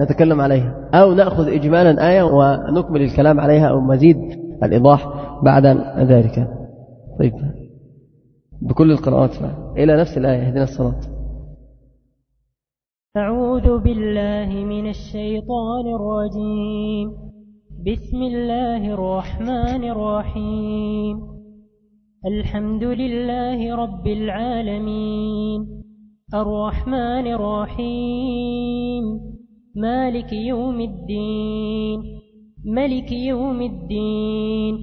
نتكلم عليها أو نأخذ إجمالا آية ونكمل الكلام عليها أو مزيد الإيضاح بعد ذلك. طيب. بكل القراءات إلى نفس الآية. اهدنا الصلاة أعوذ بالله من الشيطان الرجيم. بسم الله الرحمن الرحيم. الحمد لله رب العالمين. الرحمن الرحيم. مالك يوم الدين ملك يوم الدين.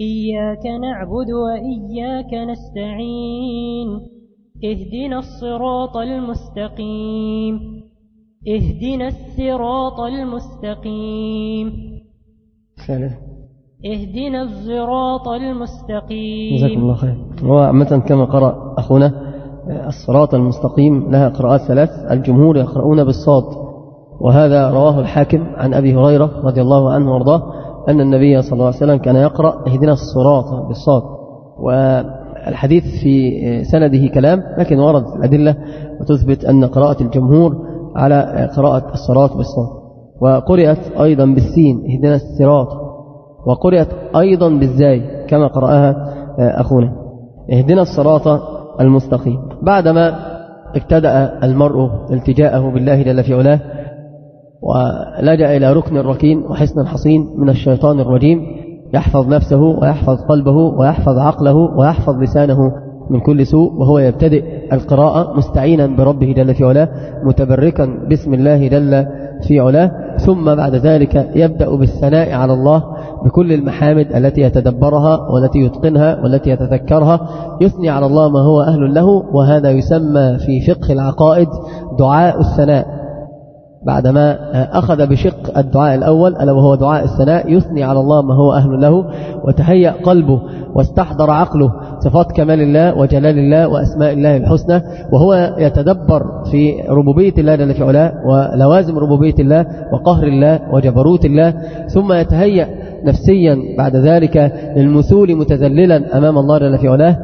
إياك نعبد وإياك نستعين اهدنا الصراط المستقيم. اهدنا الصراط المستقيم. فعلا اهدنا الصراط المستقيم. جزاكم الله خير. هو عامة كما قرأ أخونا الصراط المستقيم لها قراءات ثلاث الجمهور يقرؤون بالصاد. وهذا رواه الحاكم عن أبي هريرة رضي الله عنه وارضاه أن النبي صلى الله عليه وسلم كان يقرأ اهدنا الصراط بالصاد. والحديث في سنده كلام لكن ورد الأدلة وتثبت أن قراءة الجمهور على قراءة الصراط بالصاد. وقرأت أيضا بالسين اهدنا الصراط. وقرأت أيضا بالزاي كما قرأها أخونا. اهدنا الصراط المستقيم. بعدما ابتدأ المرء التجاءه بالله جل في علاه ولجأ إلى ركن ركين وحسن حصين من الشيطان الرجيم. يحفظ نفسه ويحفظ قلبه ويحفظ عقله ويحفظ لسانه من كل سوء وهو يبتدئ القراءة مستعينا بربه جل في علاه متبركا باسم الله جل في علاه. ثم بعد ذلك يبدأ بالثناء على الله بكل المحامد التي يتدبرها والتي يتقنها والتي يتذكرها. يثني على الله ما هو أهل له وهذا يسمى في فقه العقائد دعاء الثناء. بعدما أخذ بشق الدعاء الأول ألا وهو دعاء الثناء يثني على الله ما هو أهل له وتهيأ قلبه واستحضر عقله صفات كمال الله وجلال الله وأسماء الله الحسنى وهو يتدبر في ربوبية الله جل في علاه ولوازم ربوبية الله وقهر الله وجبروت الله ثم يتهيأ نفسيا بعد ذلك للمثول متذللا أمام الله جل في علاه.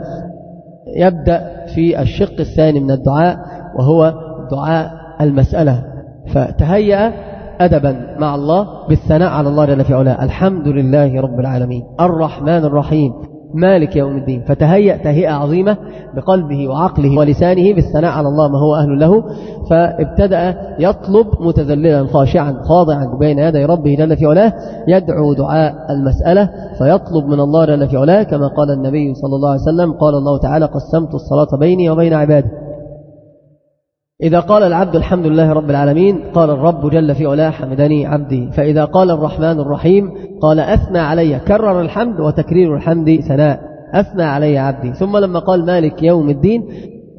يبدأ في الشق الثاني من الدعاء وهو دعاء المسألة. فتهيأ أدبا مع الله بالثناء على الله جل في علاه. الحمد لله رب العالمين. الرحمن الرحيم. مالك يوم الدين. فتهيأ تهيئة عظيمة بقلبه وعقله ولسانه بالثناء على الله ما هو أهل له. فابتدأ يطلب متذللا خاشعا خاضعا بين يدي ربه جل في علاه. يدعو دعاء المسألة فيطلب من الله جل في علاه. كما قال النبي صلى الله عليه وسلم قال الله تعالى قسمت الصلاة بيني وبين عبادي. إذا قال العبد الحمد لله رب العالمين قال الرب جل في علاه حمدني عبدي. فإذا قال الرحمن الرحيم قال أثنى علي كرر الحمد وتكرير الحمد ثناء. أثنى علي عبدي. ثم لما قال مالك يوم الدين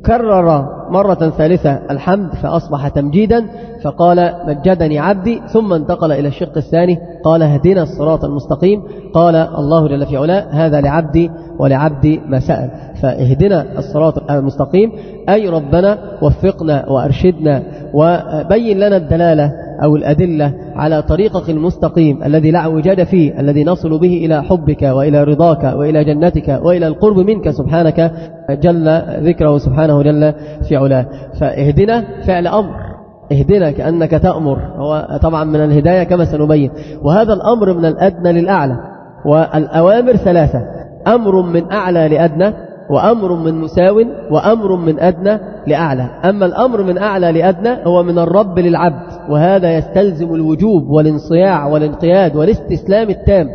كرر مرة ثالثة الحمد فأصبح تمجيدا. فقال مجدني عبدي ثم انتقل إلى الشق الثاني قال هدنا الصراط المستقيم قال الله جل في علاه هذا لعبدي ولعبدي ما سأل. فاهدنا الصراط المستقيم أي ربنا وفقنا وأرشدنا وبين لنا الدلالة أو الأدلة على طريقك المستقيم الذي لا اعوجاج فيه الذي نصل به إلى حبك وإلى رضاك وإلى جنتك وإلى القرب منك سبحانك جل ذكره سبحانه جل في علاه. فاهدنا فعل أمر. اهدنا كأنك تأمر. هو طبعا من الهداية كما سنبين. وهذا الأمر من الأدنى للأعلى. والأوامر ثلاثة. أمر من أعلى لأدنى وأمر من مساو وأمر من أدنى لأعلى. أما الأمر من أعلى لأدنى هو من الرب للعبد وهذا يستلزم الوجوب والانصياع والانقياد والاستسلام التام.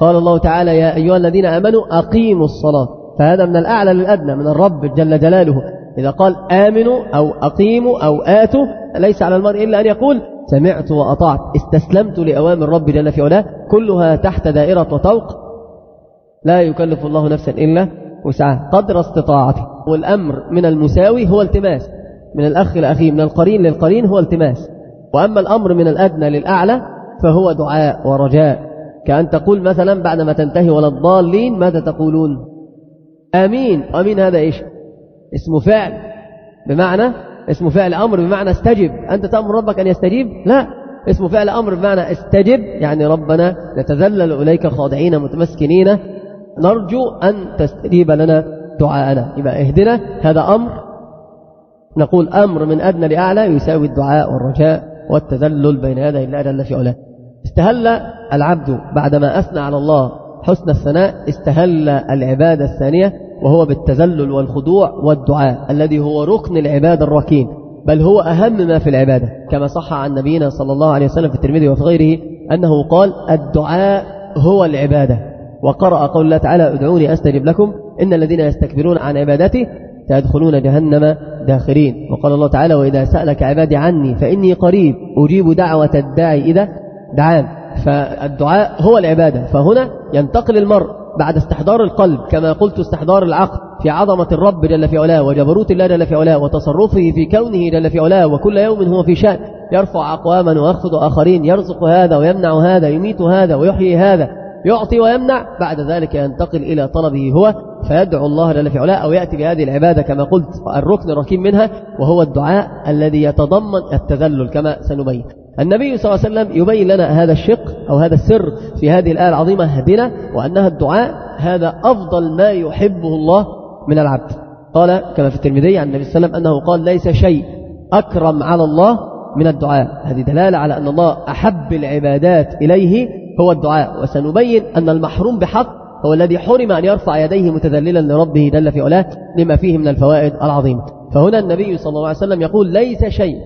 قال الله تعالى يا أيها الذين آمنوا أقيموا الصلاة. فهذا من الأعلى للأدنى من الرب جل جلاله. إذا قال آمنوا أو أقيموا أو آتوا ليس على المرء إلا أن يقول سمعت وأطعت استسلمت لأوامر الرب جل في علاه كلها تحت دائرة وطوق لا يكلف الله نفسا إلا وسعها. قدر استطاعته. والأمر من المساوي هو التماس. من الأخ لأخيه من القرين للقرين هو التماس. وأما الأمر من الأدنى للأعلى فهو دعاء ورجاء. كأن تقول مثلا بعدما تنتهي ولا الضالين ماذا تقولون؟ آمين. آمين هذا إيش؟ اسم فعل. بمعنى اسم فعل أمر بمعنى استجب. أنت تأمر ربك أن يستجيب؟ لا. اسم فعل أمر بمعنى استجب. يعني ربنا نتذلل إليك خاضعين متمسكنين. نرجو أن تستجيب لنا دعاءنا. يبقى اهدنا. هذا أمر. نقول أمر من أدنى لأعلى يساوي الدعاء والرجاء والتذلل بين يدي الله جل في علاه استهل العبد بعدما أثنى على الله حسن الثناء استهل العبادة الثانية وهو بالتذلل والخضوع والدعاء الذي هو ركن العبادة الركين بل هو أهم ما في العبادة. كما صح عن نبينا صلى الله عليه وسلم في الترمذي وفي غيره أنه قال الدعاء هو العبادة. وقرأ قول الله تعالى ادعوني أستجب لكم إن الذين يستكبرون عن عبادتي سيدخلون جهنم داخرين. وقال الله تعالى وإذا سألك عبادي عني فإني قريب أجيب دعوة الداعي إذا دعان. فالدعاء هو العبادة. فهنا ينتقل المرء بعد استحضار القلب كما قلت استحضار العقل في عظمة الرب جل في علاه وجبروت الله جل في علاه وتصرفه في كونه جل في علاه وكل يوم هو في شأن يرفع أقواما ويخفض آخرين يرزق هذا ويمنع هذا يميت هذا ويحيي هذا يعطي ويمنع بعد ذلك ينتقل إلى طلبه هو فيدعو الله جل في علاه أو يأتي بهذه العبادة كما قلت الركن الركيم منها وهو الدعاء الذي يتضمن التذلل كما سنبين. النبي صلى الله عليه وسلم يبين لنا هذا الشق أو هذا السر في هذه الآية العظيمة هدنا وأنها الدعاء هذا أفضل ما يحبه الله من العبد. قال كما في الترمذي عن النبي صلى الله عليه وسلم أنه قال ليس شيء أكرم على الله من الدعاء. هذه دلالة على أن الله أحب العبادات إليه هو الدعاء. وسنبين أن المحروم بحق هو الذي حرم أن يرفع يديه متذللا لربه جل في علاه لما فيه من الفوائد العظيمة. فهنا النبي صلى الله عليه وسلم يقول ليس شيء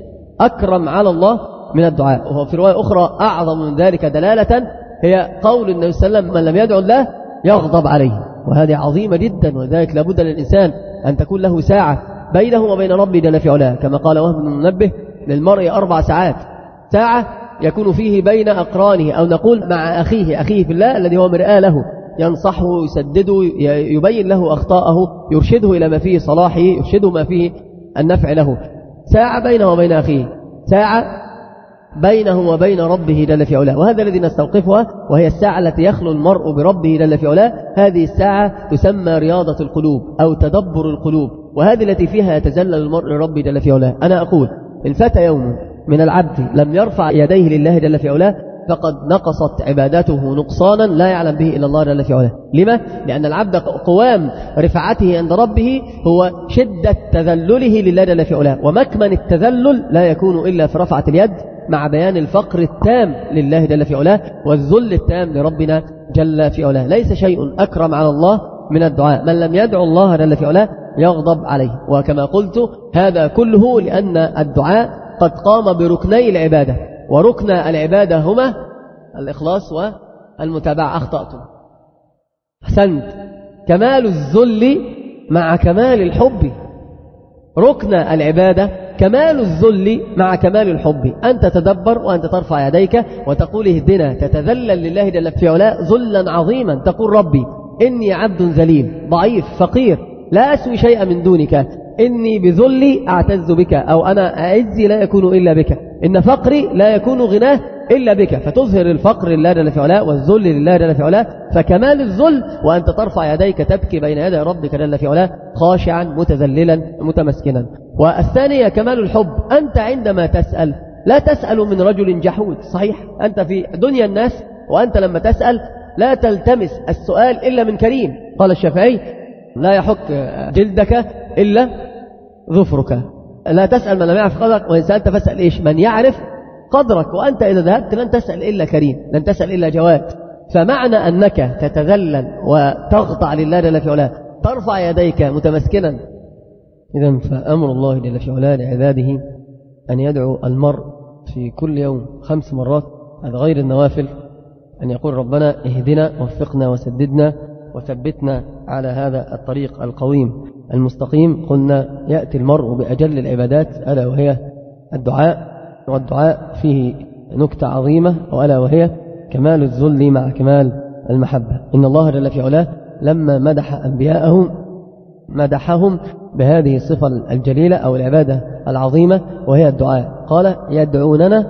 أكرم على الله من الدعاء. وهو في رواية أخرى أعظم من ذلك دلالة هي قول النبي صلى الله عليه وسلم من لم يدعو الله يغضب عليه. وهذه عظيمة جدا وذلك لابد للإنسان أن تكون له ساعة بينه وبين ربه جل في علاه. كما قال وهب بن للمرء أربع ساعات. ساعة يكون فيه بين أقرانه أو نقول مع أخيه أخيه في الله الذي هو مرآة له. ينصحه يسدده يبين له أخطاءه يرشده إلى ما فيه صلاحه يرشده ما فيه النفع له. ساعة بينه وبين أخيه. ساعة بينه وبين ربه جل في علاه. وهذا الذي نستوقفها وهي الساعة التي يخلو المرء بربه جل في علاه. هذه الساعة تسمى رياضة القلوب أو تدبر القلوب. وهذه التي فيها يتزلل المرء لربه جل في علاه. أنا أقول فات يوم من العبد لم يرفع يديه لله جل في علاه فقد نقصت عبادته نقصانا لا يعلم به إلا الله جل في علاه. لما؟ لأن العبد قوام رفعته عند ربه هو شدة تذلله لله جل في علاه. ومكمن التذلل لا يكون إلا في رفعة اليد مع بيان الفقر التام لله جل في علاه والذل التام لربنا جل في علاه. ليس شيء أكرم على الله من الدعاء. من لم يدعو الله جل في علاه يغضب عليه. وكما قلت هذا كله لأن الدعاء قد قام بركني العبادة. وركن العبادة هما الإخلاص والمتابعة. أخطأتم. أحسنت. كمال الذل مع كمال الحب ركن العبادة كمال الذل مع كمال الحب. أن تتدبر وأنت ترفع يديك وتقول اهدنا تتذلل لله جل في علاء ذلا عظيما. تقول ربي إني عبد ذليل ضعيف فقير لا أسوي شيئا من دونك. إني بذلي أعتز بك أو أنا أعزي لا يكون إلا بك. إن فقري لا يكون غناه. إلا بك فتظهر الفقر لله جل في علاه والذل لله جل في علاه فكمال الذل وأنت ترفع يديك تبكي بين يدي ربك جل في علاه خاشعا متذللا متمسكنا. والثانية كمال الحب أنت عندما تسأل لا تسأل من رجل جحود صحيح أنت في دنيا الناس وأنت لما تسأل لا تلتمس السؤال إلا من كريم. قال الشافعي لا يحك جلدك إلا ظفرك. لا تسأل من لم يعرف قدرك وإن سألت فاسأل إيش؟ من يعرف قدرك وأنت إذا ذهبت لن تسأل إلا كريم لن تسأل إلا جواد. فمعنى أنك تتذلل وتخضع لله جل في علاه. ترفع يديك متمسكنا. إذا فأمر الله جل في علاه لعباده أن يدعو المرء في كل يوم خمس مرات هذا غير النوافل أن يقول ربنا اهدنا وفقنا وسددنا وثبتنا على هذا الطريق القويم المستقيم. قلنا يأتي المرء بأجل العبادات ألا وهي الدعاء. والدعاء فيه نكتة عظيمة وألا وهي كمال الذل مع كمال المحبة. إن الله جل في علاه لما مدح أنبياءه مدحهم بهذه الصفة الجليلة أو العبادة العظيمة وهي الدعاء. قال يدعوننا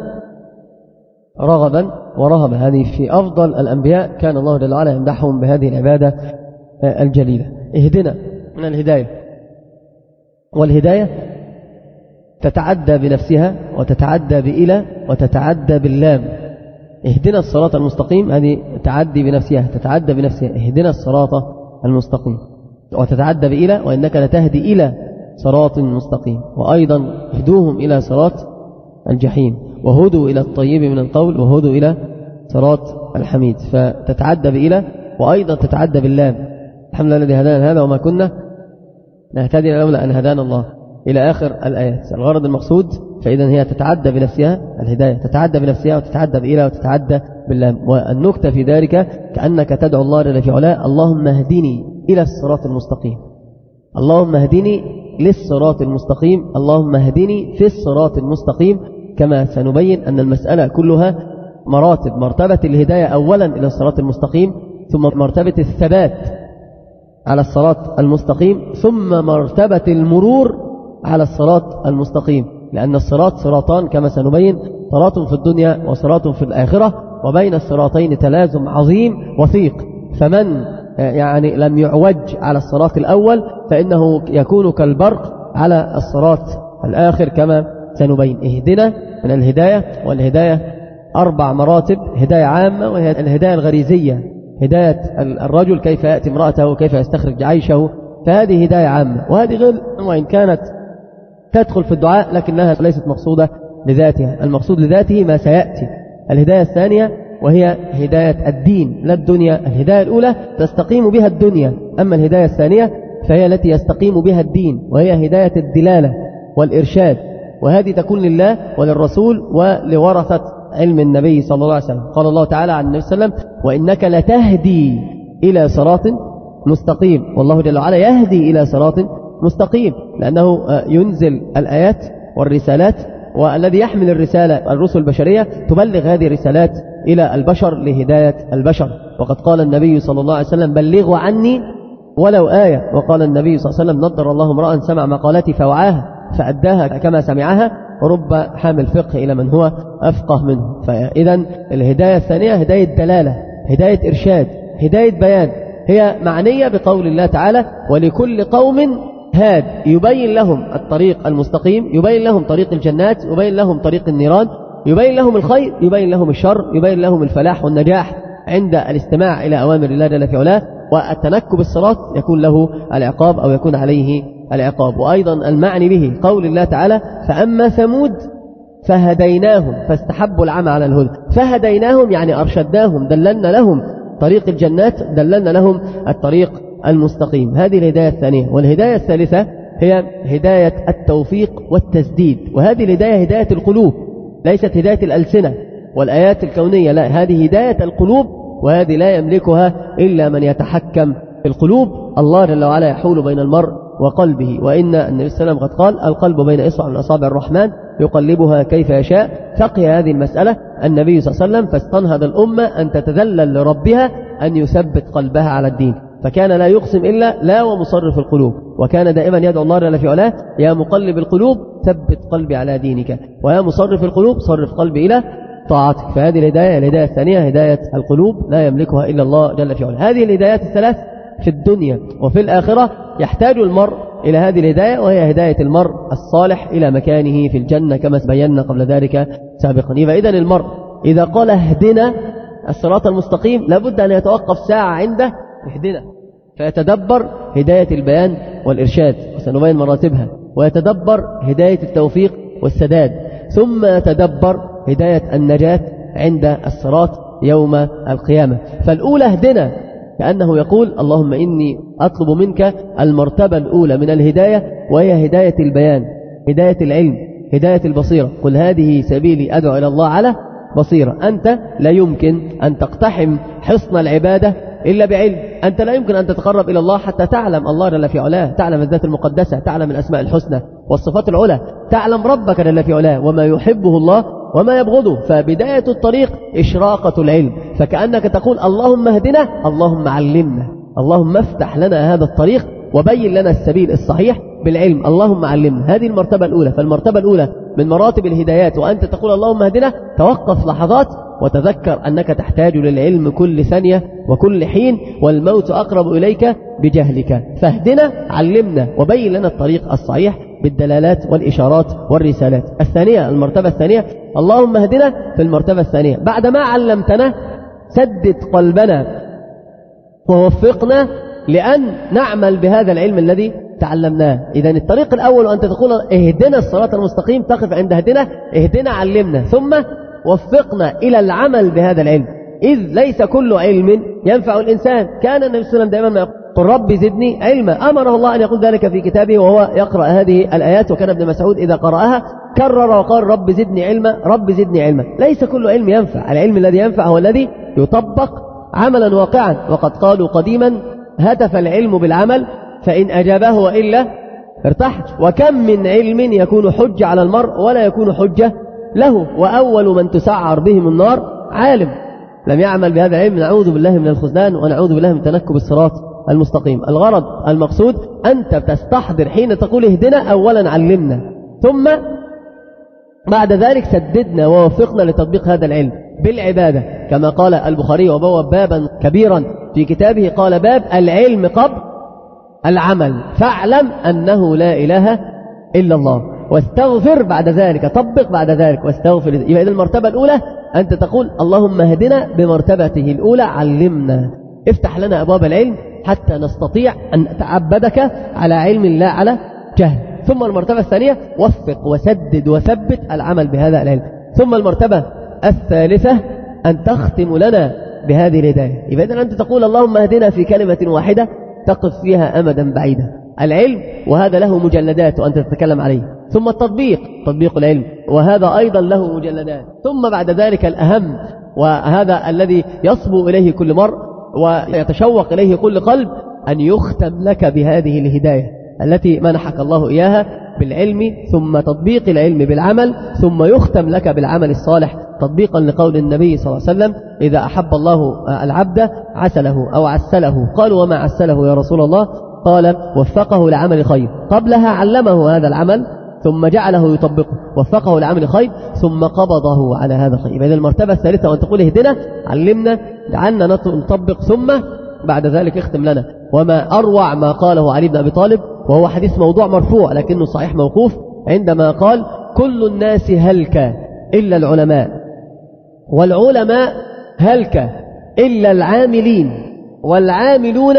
رغبا ورهبا. هذه في أفضل الأنبياء كان الله جل وعلا يمدحهم بهذه العبادة الجليلة. اهدنا من الهداية. والهداية تتعدى بنفسها وتتعدى بإلى وتتعدى باللام. اهدنا الصراط المستقيم. هذه تعدي بنفسها تتعدى بنفسها. اهدنا الصراط المستقيم. وتتعدى بإلى وإنك لتهدي إلى صراط مستقيم. وأيضا اهدوهم إلى صراط الجحيم. وهدوا إلى الطيب من القول وهدوا إلى صراط الحميد. فتتعدى بإلى وأيضا تتعدى باللام. الحمد لله الذي هدانا هذا وما كنا نهتدي لولا أن هدانا الله. إلى آخر الآيات. الغرض المقصود فإذا هي تتعدى بنفسها الهداية تتعدى بنفسها وتتعدى بإله وتتعدى باللام. والنكتة في ذلك كأنك تدعو الله جل في علاه اللهم اهدني إلى الصراط المستقيم. اللهم اهدني للصراط المستقيم اللهم اهدني في الصراط المستقيم. كما سنبين أن المسألة كلها مراتب مرتبة الهداية أولا إلى الصراط المستقيم ثم مرتبة الثبات على الصراط المستقيم ثم مرتبة المرور على الصراط المستقيم لأن الصراط صراطان كما سنبين صراط في الدنيا وصراط في الآخرة وبين الصراطين تلازم عظيم وثيق. فمن يعني لم يعوج على الصراط الأول فإنه يكون كالبرق على الصراط الآخر كما سنبين. اهدنا من الهداية والهداية أربع مراتب هداية عامة وهي الهداية الغريزية. هداية الرجل كيف يأتي امرأته وكيف يستخرج عيشه. فهذه هداية عامة. وهذه غير وإن كانت تدخل في الدعاء لكنها ليست مقصودة لذاتها. المقصود لذاته ما سيأتي. الهداية الثانية وهي هداية الدين لا الدنيا. الهداية الأولى تستقيم بها الدنيا. أما الهداية الثانية فهي التي يستقيم بها الدين وهي هداية الدلالة والإرشاد. وهذه تكون لله وللرسول ولورثة علم النبي صلى الله عليه وسلم. قال الله تعالى عن النبي صلى الله عليه وسلم وإنك لتهدي إلى صراط مستقيم. والله جل وعلا يهدي إلى صراط مستقيم لأنه ينزل الآيات والرسالات والذي يحمل الرسالة الرسل البشرية تبلغ هذه الرسالات إلى البشر لهداية البشر. وقد قال النبي صلى الله عليه وسلم بلغوا عني ولو آية. وقال النبي صلى الله عليه وسلم نضر الله امرأ سمع مقالتي فوعاها فأداها كما سمعها ورب حامل فقه إلى من هو أفقه منه. فإذا الهداية الثانية هداية دلالة هداية إرشاد هداية بيان هي معنية بقول الله تعالى ولكل قوم هاد يبين لهم الطريق المستقيم يبين لهم طريق الجنات يبين لهم طريق النيران يبين لهم الخير يبين لهم الشر يبين لهم الفلاح والنجاح عند الاستماع إلى أوامر الله جل في علاه. والتنكب الصراط يكون له العقاب أو يكون عليه العقاب. وأيضا المعني به قول الله تعالى فأما ثمود فهديناهم فاستحبوا العمى على الهدى. فهديناهم يعني أرشدناهم دللنا لهم طريق الجنات دللنا لهم الطريق المستقيم. هذه الهداية الثانية. والهداية الثالثة هي هداية التوفيق والتسديد. وهذه الهداية هداية القلوب ليست هداية الألسنة والآيات الكونية. لا هذه هداية القلوب وهذه لا يملكها إلا من يتحكم في القلوب. الله جل وعلا يحول بين المرء وقلبه. وإن النبي صلى الله عليه وسلم قد قال القلب بين إصبع من أصابع الرحمن يقلبها كيف يشاء فقه هذه المسألة. النبي صلى الله عليه وسلم فاستنهض الأمة أن تتذلل لربها أن يثبت قلبها على الدين. فكان لا يقسم إلا لا ومصرف القلوب وكان دائما يدعو الله جل في علاه يا مقلب القلوب ثبت قلبي على دينك ويا مصرف القلوب صرف قلبي إلى طاعتك. فهذه الهداية الهداية الثانية هداية القلوب لا يملكها إلا الله جل في علاه. هذه الهدايات الثلاث في الدنيا وفي الآخرة يحتاج المرء إلى هذه الهداية وهي هداية المرء الصالح إلى مكانه في الجنة كما بينا قبل ذلك سابقا. إذن المرء إذا قال اهدنا الصراط المستقيم لابد أن يتوقف ساعة عنده اهدنا فيتدبر هداية البيان والإرشاد وسنبين مراتبها ويتدبر هداية التوفيق والسداد ثم يتدبر هداية النجاة عند الصراط يوم القيامة. فالأولى اهدنا كأنه يقول اللهم إني أطلب منك المرتبة الأولى من الهداية وهي هداية البيان هداية العلم هداية البصيرة. قل هذه سبيلي أدعو إلى الله على بصيرة. أنت لا يمكن أن تقتحم حصن العبادة إلا بعلم. أنت لا يمكن أن تتقرب إلى الله حتى تعلم الله جل في علاه. تعلم الذات المقدسة تعلم الأسماء الحسنى والصفات العلى. تعلم ربك جل في علاه وما يحبه الله وما يبغضه. فبداية الطريق إشراقة العلم. فكأنك تقول اللهم اهدنا اللهم علمنا اللهم افتح لنا هذا الطريق وبين لنا السبيل الصحيح بالعلم. اللهم علمنا. هذه المرتبة الأولى. فالمرتبة الأولى من مراتب الهدايات وأنت تقول اللهم اهدنا توقف لحظات وتذكر أنك تحتاج للعلم كل ثانية وكل حين والموت أقرب إليك بجهلك. فاهدنا علمنا وبين لنا الطريق الصحيح بالدلالات والإشارات والرسالات. الثانية المرتبة الثانية اللهم اهدنا في المرتبة الثانية. بعد ما علمتنا سدد قلبنا ووفقنا لأن نعمل بهذا العلم الذي تعلمناه. إذا الطريق الأول وأنت تقول اهدنا الصراط المستقيم تقف عند اهدنا اهدنا علمنا. ثم وفقنا إلى العمل بهذا العلم. إذ ليس كل علم ينفع الإنسان. كان النبي صلى الله عليه وسلم دائما يقول رب زدني علما. أمره الله أن يقول ذلك في كتابه وهو يقرأ هذه الآيات. وكان ابن مسعود إذا قرأها كرر وقال رب زدني علما. رب زدني علما. ليس كل علم ينفع. العلم الذي ينفع هو الذي يطبق عملا واقعا. وقد قالوا قديما هتف العلم بالعمل فإن أجابه وإلا ارتحت. وكم من علم يكون حجة على المرء ولا يكون حجة له؟ وأول من تسعر بهم النار عالم. لم يعمل بهذا العلم نعوذ بالله من الخذلان ونعوذ بالله من تنكب الصراط المستقيم. الغرض المقصود أنت تستحضر حين تقول اهدنا أولا علمنا ثم بعد ذلك سددنا ووفقنا لتطبيق هذا العلم. بالعبادة. كما قال البخاري وبوب بابا كبيرا في كتابه قال باب العلم قبل العمل. فاعلم أنه لا إله إلا الله. واستغفر بعد ذلك طبق بعد ذلك واستغفر. إذا المرتبة الأولى أنت تقول اللهم اهدنا بمرتبته الأولى علمنا. افتح لنا أبواب العلم حتى نستطيع أن نتعبدك على علم لا على جهل. ثم المرتبة الثانية وفق وسدد وثبت العمل بهذا العلم. ثم المرتبة الثالثة أن تختم لنا بهذه الهداية. إذا أنت تقول اللهم اهدنا في كلمة واحدة تقف فيها أمدا بعيدا. العلم وهذا له مجلدات وأنت تتكلم عليه. ثم التطبيق تطبيق العلم وهذا أيضا له مجلدات. ثم بعد ذلك الأهم وهذا الذي يصبو إليه كل مرء ويتشوق إليه كل قلب أن يختم لك بهذه الهداية التي منحك الله إياها بالعلم ثم تطبيق العلم بالعمل ثم يختم لك بالعمل الصالح تطبيقا لقول النبي صلى الله عليه وسلم إذا أحب الله العبد عسله أو عسله. قالوا وما عسله يا رسول الله؟ قال وفقه لعمل خير. قبلها علمه هذا العمل ثم جعله يطبقه. وفقه لعمل خير ثم قبضه على هذا الخير. إذا المرتبة الثالثة وأن تقول اهدنا علمنا جعلنا نطبق ثم بعد ذلك اختم لنا. وما أروع ما قاله علي بن أبي طالب وهو حديث موضوع مرفوع لكنه صحيح موقوف عندما قال كل الناس هلك إلا العلماء. والعلماء هلك إلا العاملين والعاملون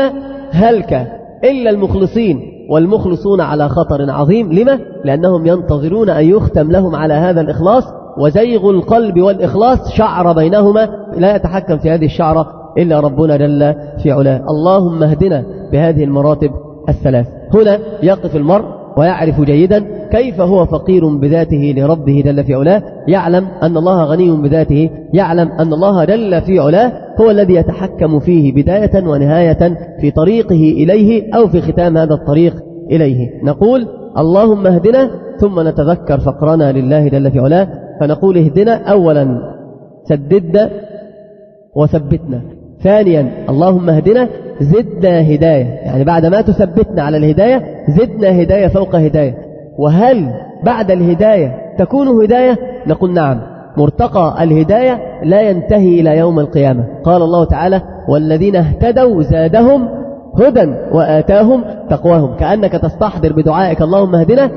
هلك إلا المخلصين والمخلصون على خطر عظيم. لما؟ لأنهم ينتظرون أن يختم لهم على هذا الإخلاص وزيغ القلب والإخلاص شعر بينهما. لا يتحكم في هذه الشعرة إلا ربنا جل في علاه. اللهم اهدنا بهذه المراتب الثلاث. هنا يقف المرء ويعرف جيدا كيف هو فقير بذاته لربه جل في علاه. يعلم أن الله غني بذاته. يعلم أن الله جل في علاه هو الذي يتحكم فيه بداية ونهاية في طريقه إليه أو في ختام هذا الطريق إليه. نقول اللهم اهدنا ثم نتذكر فقرنا لله جل في علاه. فنقول اهدنا أولا سددنا وثبتنا. ثانيا اللهم اهدنا زدنا هداية. يعني بعد ما تثبتنا على الهداية زدنا هداية فوق هداية. وهل بعد الهداية تكون هداية؟ نقول نعم. مرتقى الهداية لا ينتهي إلى يوم القيامة. قال الله تعالى والذين اهتدوا زادهم هدى وآتاهم تقواهم. كأنك تستحضر بدعائك اللهم اهدنا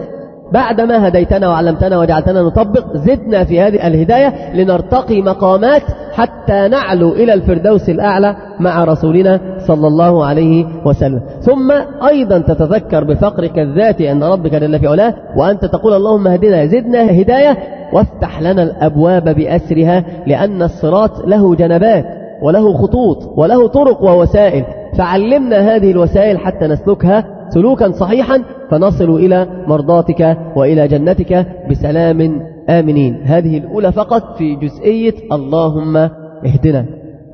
بعدما هديتنا وعلمتنا وجعلتنا نطبق زدنا في هذه الهداية لنرتقي مقامات حتى نعلو إلى الفردوس الأعلى مع رسولنا صلى الله عليه وسلم. ثم أيضا تتذكر بفقرك الذاتي عند ربك جل في علاه وأنت تقول اللهم هدنا زدنا هداية وافتح لنا الأبواب بأسرها لأن الصراط له جنبات وله خطوط وله طرق ووسائل. فعلمنا هذه الوسائل حتى نسلكها سلوكا صحيحا فنصل إلى مرضاتك وإلى جنتك بسلام. آمنين. هذه الأولى فقط في جزئية اللهم اهدنا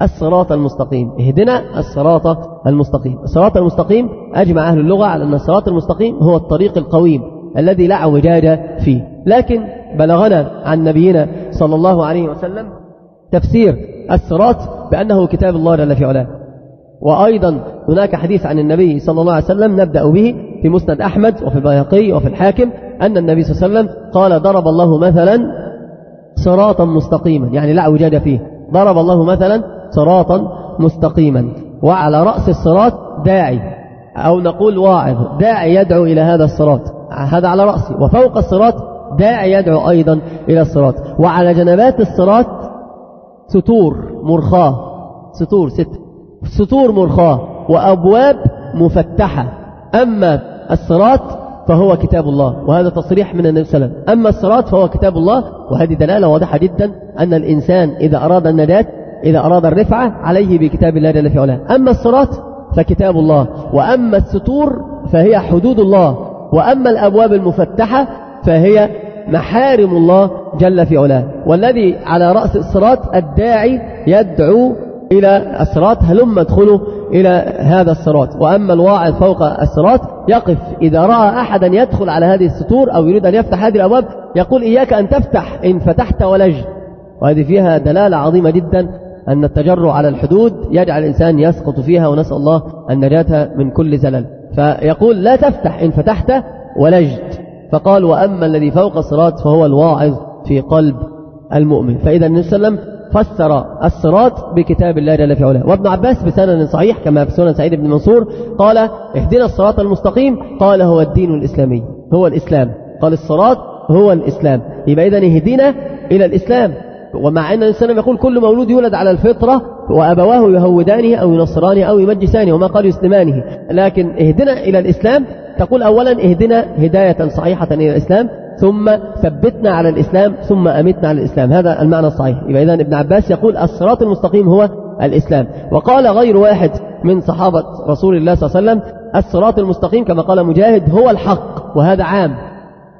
الصراط المستقيم. اهدنا الصراط المستقيم. الصراط المستقيم أجمع أهل اللغة على أن الصراط المستقيم هو الطريق القويم الذي لا اعوجاج فيه. لكن بلغنا عن نبينا صلى الله عليه وسلم تفسير الصراط بأنه كتاب الله جل في علاه. وأيضا هناك حديث عن النبي صلى الله عليه وسلم نبدأ به في مسند أحمد وفي البيهقي وفي الحاكم أن النبي صلى الله عليه وسلم قال ضرب الله مثلا صراطا مستقيما. يعني لا اعوجاج فيه. ضرب الله مثلا صراطا مستقيما. وعلى رأس الصراط داعي أو نقول واعظ داعي يدعو إلى هذا الصراط. هذا على رأسه وفوق الصراط داعي يدعو أيضا إلى الصراط. وعلى جنبات الصراط ستور مرخاة ستور ست. ستور مرخاة وأبواب مفتحة. أما الصراط فهو كتاب الله وهذا تصريح من النبي صلى الله عليه وسلم. أما الصراط فهو كتاب الله وهذه دلالة واضحة جدا أن الإنسان إذا أراد النجاة إذا أراد الرفعة عليه بكتاب الله جل في علاه. أما الصراط فكتاب الله وأما الستور فهي حدود الله وأما الأبواب المفتحة فهي محارم الله جل في علاه. والذي على رأس الصراط الداعي يدعو إلى الصراط هلم ادخلوا إلى هذا الصراط. وأما الواعظ فوق الصراط يقف. إذا رأى أحدا يدخل على هذه السطور أو يريد أن يفتح هذه الأبواب يقول إياك أن تفتح إن فتحت ولج. وهذه فيها دلالة عظيمة جدا أن التجرع على الحدود يجعل الإنسان يسقط فيها ونسأل الله النجاة من كل زلل. فيقول لا تفتح إن فتحت ولجت. فقال وأما الذي فوق الصراط فهو الواعظ في قلب المؤمن. فإذا النبي صلى الله عليه وسلم فسر الصراط بكتاب الله جل في علاه. وابن عباس بسند صحيح كما في سنن سعيد بن منصور قال اهدنا الصراط المستقيم. قال هو الدين الإسلامي. هو الإسلام. قال الصراط هو الإسلام. يبقى إذا اهدنا إلى الإسلام. ومع أن الإنسان يقول كل مولود يولد على الفطرة وأبواه يهودانه أو ينصرانه أو يمجسانه وما قال يسلمانه. لكن اهدنا إلى الإسلام تقول أولا اهدنا هداية صحيحة إلى الإسلام. ثم ثبتنا على الإسلام ثم أمتنا على الإسلام. هذا المعنى الصحيح. يبقى إذن ابن عباس يقول الصراط المستقيم هو الإسلام. وقال غير واحد من صحابة رسول الله صلى الله عليه وسلم الصراط المستقيم كما قال مجاهد هو الحق وهذا عام.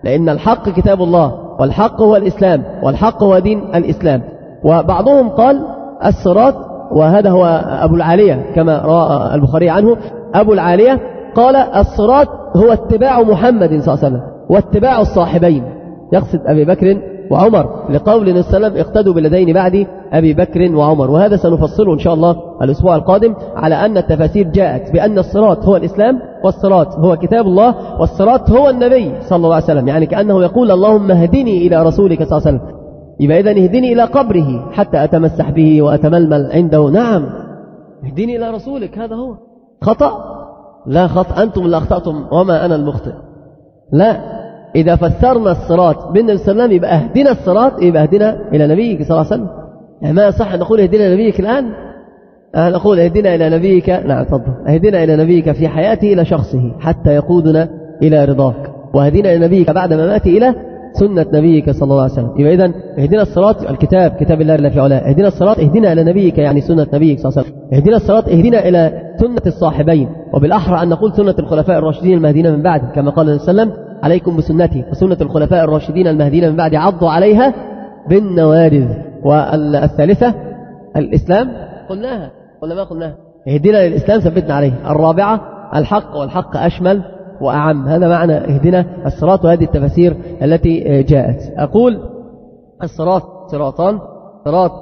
لأن الحق كتاب الله والحق هو الإسلام والحق هو دين الإسلام. وبعضهم قال الصراط وهذا هو أبو العالية كما رأى البخاري عنه. أبو العالية قال الصراط هو اتباع محمد صلى الله عليه وسلم. واتباع الصاحبين. يقصد أبي بكر وعمر لقول النبي صلى الله عليه وسلم اقتدوا بالذين بعد أبي بكر وعمر. وهذا سنفصله إن شاء الله الأسبوع القادم على أن التفاسير جاءت بأن الصراط هو الإسلام والصراط هو كتاب الله والصراط هو النبي صلى الله عليه وسلم. يعني كأنه يقول اللهم اهدني إلى رسولك صلى الله عليه وسلم. يبقى إذن اهدني إلى قبره حتى أتمسح به وأتململ عنده. نعم. اهدني إلى رسولك هذا هو. خطأ؟ لا خطأ. أنتم اللي أخطأتم وما أنا المخطئ. لا. إذا فسرنا الصراط بالنبي صلى الله عليه وسلم يبقى اهدنا الصراط يبقى اهدنا إلى نبيك صلى الله عليه وسلم. يعني ما صح نقول اهدنا نبيك الآن؟ أه نقول اهدنا إلى نبيك نعم تفضل. اهدنا إلى نبيك في حياته إلى شخصه حتى يقودنا إلى رضاك. واهدنا إلى نبيك بعد مماته إلى سنة نبيك صلى الله عليه وسلم. يبقى إذن اهدنا الصراط الكتاب كتاب الله جل في علاه اهدنا الصراط اهدنا إلى نبيك يعني سنة نبيك صلى الله عليه وسلم. اهدنا الصراط اهدنا إلى سنة الصاحبين. وبالأحرى أن نقول سنة الخلفاء الراشدين المهديين من بعد كما قال النبي صلى الله عليه وسلم عليكم بسنتي وسنة الخلفاء الراشدين المهديين من بعد عضوا عليها بالنوارذ والثالثة الإسلام قلناها قلنا ما قلناها. اهدنا للإسلام ثبتنا عليه. الرابعة الحق والحق أشمل وأعم. هذا معنى اهدنا الصراط وهذه التفاسير التي جاءت. أقول الصراط صراطان صراط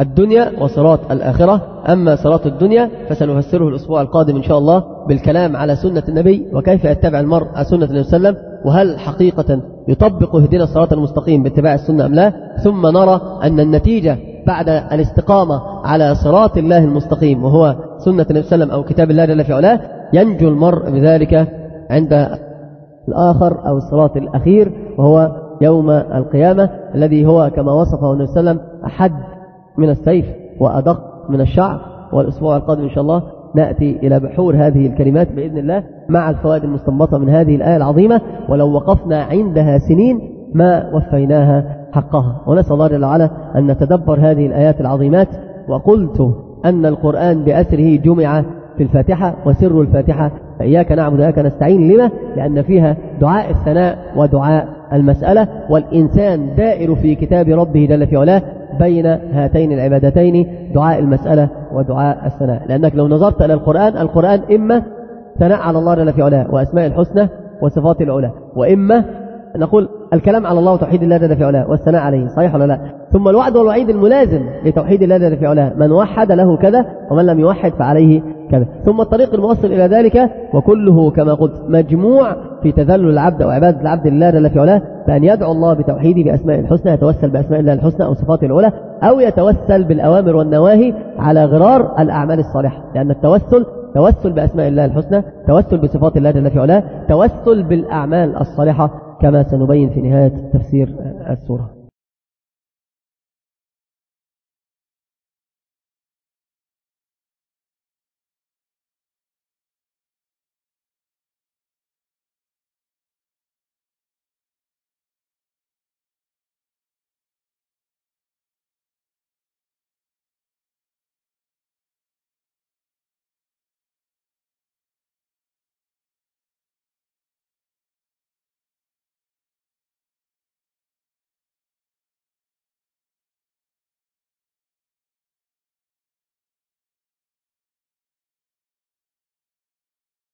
الدنيا وصراط الآخرة. أما صراط الدنيا فسنفسره الأسبوع القادم إن شاء الله بالكلام على سنة النبي وكيف يتبع المرء سنة النبي صلى الله عليه وسلم. وهل حقيقة يطبق اهدنا الصراط المستقيم باتباع السنة أم لا؟ ثم نرى أن النتيجة بعد الاستقامة على صراط الله المستقيم وهو سنة النبي صلى الله عليه وسلم أو كتاب الله جل في علاه ينجو المرء بذلك عند الآخر أو الصراط الأخير وهو يوم القيامة الذي هو كما وصفه النبي صلى الله عليه وسلم أحد من السيف وأدق من الشعر والأسبوع القادم إن شاء الله نأتي إلى بحور هذه الكلمات بإذن الله مع الفوائد المستنبطة من هذه الآية العظيمة ولو وقفنا عندها سنين ما وفيناها حقها. ونسأل الله جل وعلا أن نتدبر هذه الآيات العظيمات. وقلت أن القرآن بأسره جمع في الفاتحة وسر الفاتحة فإياك نعبد وإياك نستعين. لما؟ لأن فيها دعاء الثناء ودعاء المسألة. والإنسان دائر في كتاب ربه جل في علاه بين هاتين العبادتين دعاء المسألة ودعاء الثناء لأنك لو نظرت إلى القرآن القرآن إما ثناء على الله جل في علاه وأسماء الحسنى وصفات العلا وإما نقول الكلام على الله وتوحيد الله جل في علاه والثناء عليه صحيح ولا لا؟ ثم الوعد والوعيد الملازم لتوحيد الله جل في علاه من وحد له كذا ومن لم يوحد فعليه كذا. ثم الطريق الموصل إلى ذلك وكله كما قلت مجموع في تذلل العبد أو عبادة العبد لله جل في علاه بأن يدعو الله بتوحيده بأسماء الحسنى يتوسل بأسماء الله الحسنى أو صفاته العلى أو يتوسل بالأوامر والنواهي على غرار الأعمال الصالحة. لأن التوسل توسل بأسماء الله الحسنى توسل بصفات الله جل في علاه توسل بالأعمال الصالحة. كما سنبين في نهاية تفسير السورة.